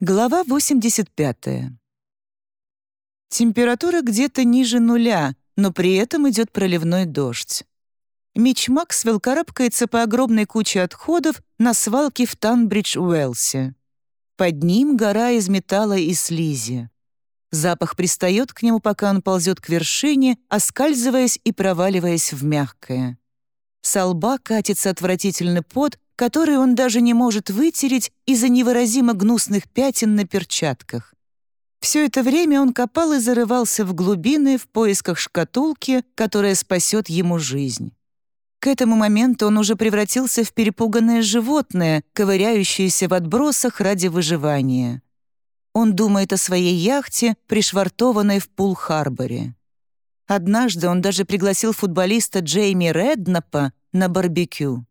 Глава 85. Температура где-то ниже нуля, но при этом идет проливной дождь. Мич Максвелл карабкается по огромной куче отходов на свалке в Танбридж-Уэлсе. Под ним гора из металла и слизи. Запах пристает к нему, пока он ползет к вершине, оскальзываясь и проваливаясь в мягкое. Со лба катится отвратительный пот, который он даже не может вытереть из-за невыразимо гнусных пятен на перчатках. Все это время он копал и зарывался в глубины в поисках шкатулки, которая спасет ему жизнь. К этому моменту он уже превратился в перепуганное животное, ковыряющееся в отбросах ради выживания. Он думает о своей яхте, пришвартованной в Пул-Харборе. Однажды он даже пригласил футболиста Джейми Реднапа на барбекю.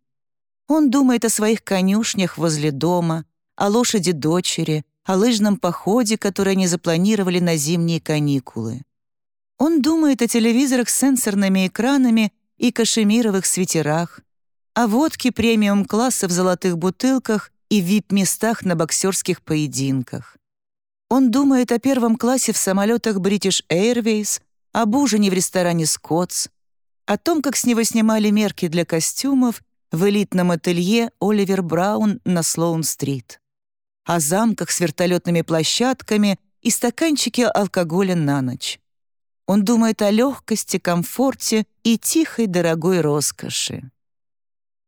Он думает о своих конюшнях возле дома, о лошади дочери, о лыжном походе, который они запланировали на зимние каникулы. Он думает о телевизорах с сенсорными экранами и кашемировых свитерах, о водке премиум-класса в золотых бутылках и вип-местах на боксерских поединках. Он думает о первом классе в самолетах British Airways, об ужине в ресторане «Скотс», о том, как с него снимали мерки для костюмов в элитном ателье Оливер Браун на Слоун-стрит, о замках с вертолетными площадками и стаканчике алкоголя на ночь. Он думает о легкости, комфорте и тихой дорогой роскоши.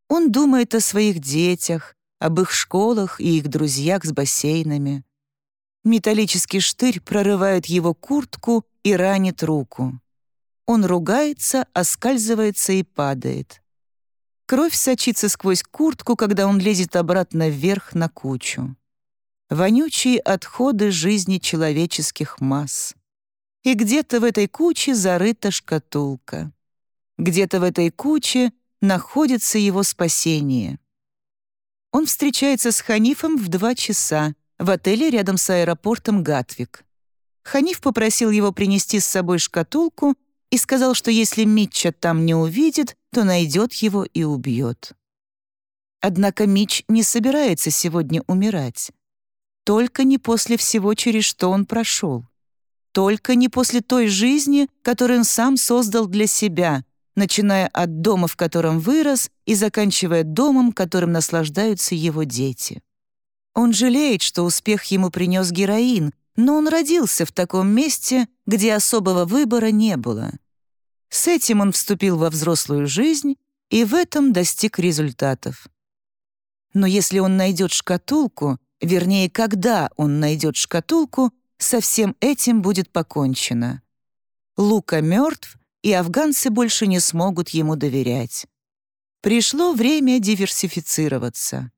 Он думает о своих детях, об их школах и их друзьях с бассейнами. Металлический штырь прорывает его куртку и ранит руку. Он ругается, оскальзывается и падает. Кровь сочится сквозь куртку, когда он лезет обратно вверх на кучу. Вонючие отходы жизни человеческих масс. И где-то в этой куче зарыта шкатулка. Где-то в этой куче находится его спасение. Он встречается с Ханифом в два часа в отеле рядом с аэропортом Гатвик. Ханиф попросил его принести с собой шкатулку и сказал, что если Митча там не увидит, то найдет его и убьет. Однако Мич не собирается сегодня умирать. Только не после всего, через что он прошел. Только не после той жизни, которую он сам создал для себя, начиная от дома, в котором вырос, и заканчивая домом, которым наслаждаются его дети. Он жалеет, что успех ему принес героин, но он родился в таком месте, где особого выбора не было. С этим он вступил во взрослую жизнь и в этом достиг результатов. Но если он найдет шкатулку, вернее, когда он найдет шкатулку, со всем этим будет покончено. Лука мертв, и афганцы больше не смогут ему доверять. Пришло время диверсифицироваться.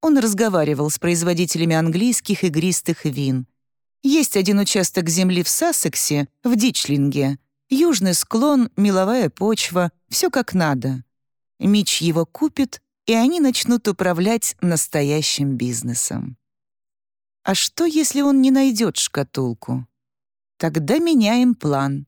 Он разговаривал с производителями английских игристых вин — есть один участок земли в Сассексе, в Дичлинге. Южный склон, меловая почва, все как надо. Мич его купит, и они начнут управлять настоящим бизнесом. А что, если он не найдет шкатулку? Тогда меняем план.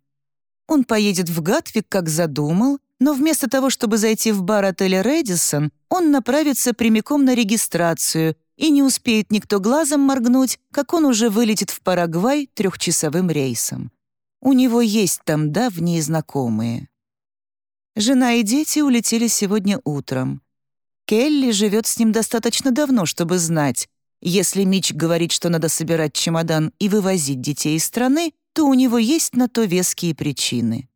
Он поедет в Гатвик, как задумал, но вместо того, чтобы зайти в бар отеля «Рэдисон», он направится прямиком на регистрацию и не успеет никто глазом моргнуть, как он уже вылетит в Парагвай трехчасовым рейсом. У него есть там давние знакомые. Жена и дети улетели сегодня утром. Келли живет с ним достаточно давно, чтобы знать, если Мич говорит, что надо собирать чемодан и вывозить детей из страны, то у него есть на то веские причины.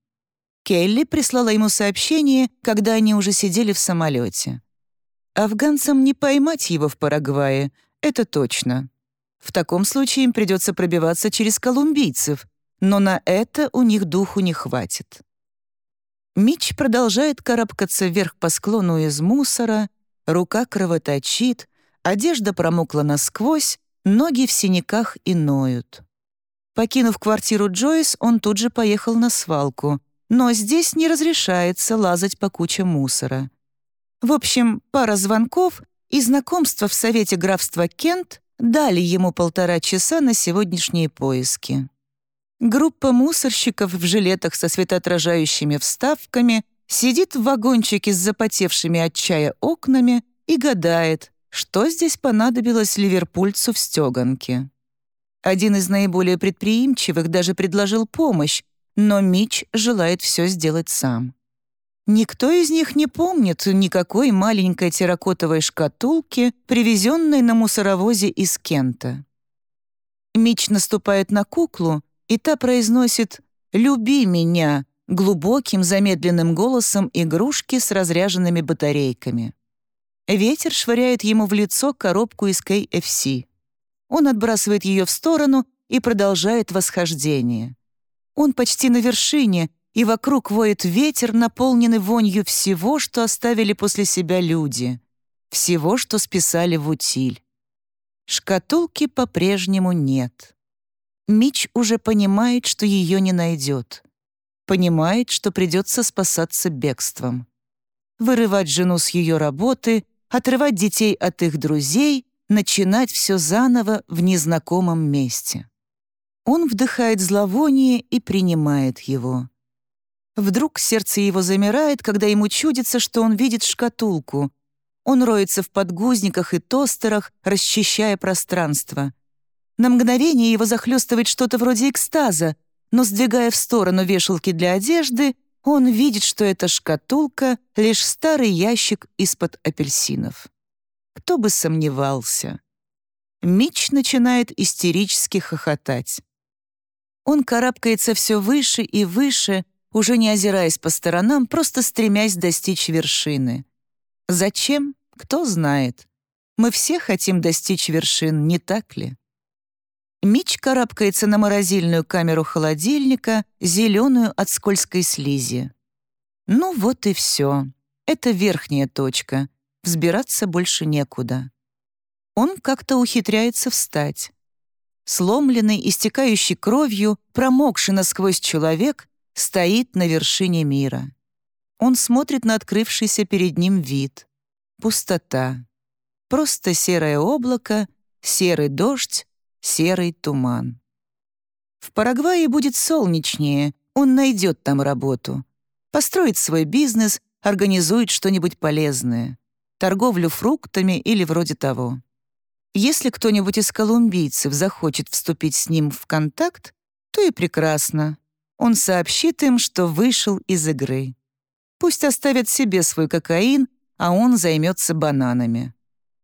Келли прислала ему сообщение, когда они уже сидели в самолете. Афганцам не поймать его в Парагвае, это точно. В таком случае им придется пробиваться через колумбийцев, но на это у них духу не хватит. Мич продолжает карабкаться вверх по склону из мусора, рука кровоточит, одежда промокла насквозь, ноги в синяках и ноют. Покинув квартиру Джойс, он тут же поехал на свалку, но здесь не разрешается лазать по куче мусора. В общем, пара звонков и знакомство в Совете графства Кент дали ему полтора часа на сегодняшние поиски. Группа мусорщиков в жилетах со светоотражающими вставками сидит в вагончике с запотевшими от чая окнами и гадает, Что здесь понадобилось ливерпульцу в стёганке? Один из наиболее предприимчивых даже предложил помощь, но Мич желает все сделать сам. Никто из них не помнит никакой маленькой терракотовой шкатулки, привезенной на мусоровозе из Кента. Мич наступает на куклу, и та произносит «Люби меня» глубоким замедленным голосом игрушки с разряженными батарейками. Ветер швыряет ему в лицо коробку из KFC. Он отбрасывает ее в сторону и продолжает восхождение. Он почти на вершине, и вокруг воет ветер, наполненный вонью всего, что оставили после себя люди, всего, что списали в утиль. Шкатулки по-прежнему нет. Мич уже понимает, что ее не найдет. Понимает, что придется спасаться бегством. Вырывать жену с ее работы, отрывать детей от их друзей, начинать все заново в незнакомом месте. Он вдыхает зловоние и принимает его. Вдруг сердце его замирает, когда ему чудится, что он видит шкатулку. Он роется в подгузниках и тостерах, расчищая пространство. На мгновение его захлестывает что-то вроде экстаза, но, сдвигая в сторону вешалки для одежды, он видит, что эта шкатулка — лишь старый ящик из-под апельсинов. Кто бы сомневался. Мич начинает истерически хохотать. Он карабкается все выше и выше, уже не озираясь по сторонам, просто стремясь достичь вершины. Зачем? Кто знает. Мы все хотим достичь вершин, не так ли? Мич карабкается на морозильную камеру холодильника, зеленую от скользкой слизи. Ну вот и все. Это верхняя точка. Взбираться больше некуда. Он как-то ухитряется встать. Сломленный, истекающий кровью, промокший насквозь человек стоит на вершине мира. Он смотрит на открывшийся перед ним вид. Пустота. Просто серое облако, серый дождь, серый туман. В Парагвае будет солнечнее, он найдет там работу. Построит свой бизнес, организует что-нибудь полезное. Торговлю фруктами или вроде того. Если кто-нибудь из колумбийцев захочет вступить с ним в контакт, то и прекрасно он сообщит им, что вышел из игры. Пусть оставят себе свой кокаин, а он займется бананами.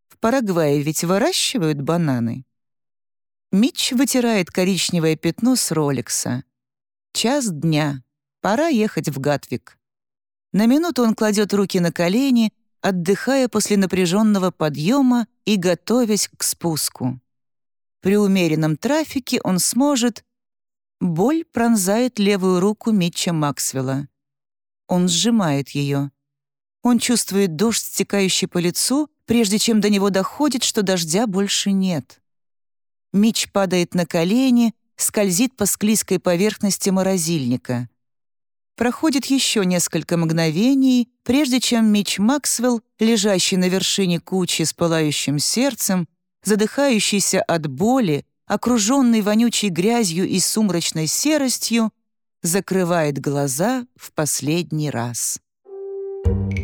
В Парагвае ведь выращивают бананы. Митч вытирает коричневое пятно с Ролекса. Час дня. Пора ехать в Гатвик. На минуту он кладет руки на колени, отдыхая после напряженного подъема и готовясь к спуску. При умеренном трафике он сможет Боль пронзает левую руку Митча Максвелла. Он сжимает ее. Он чувствует дождь, стекающий по лицу, прежде чем до него доходит, что дождя больше нет. Митч падает на колени, скользит по склизкой поверхности морозильника. Проходит еще несколько мгновений, прежде чем Митч Максвелл, лежащий на вершине кучи с пылающим сердцем, задыхающийся от боли, окруженный вонючей грязью и сумрачной серостью, закрывает глаза в последний раз. Thank you.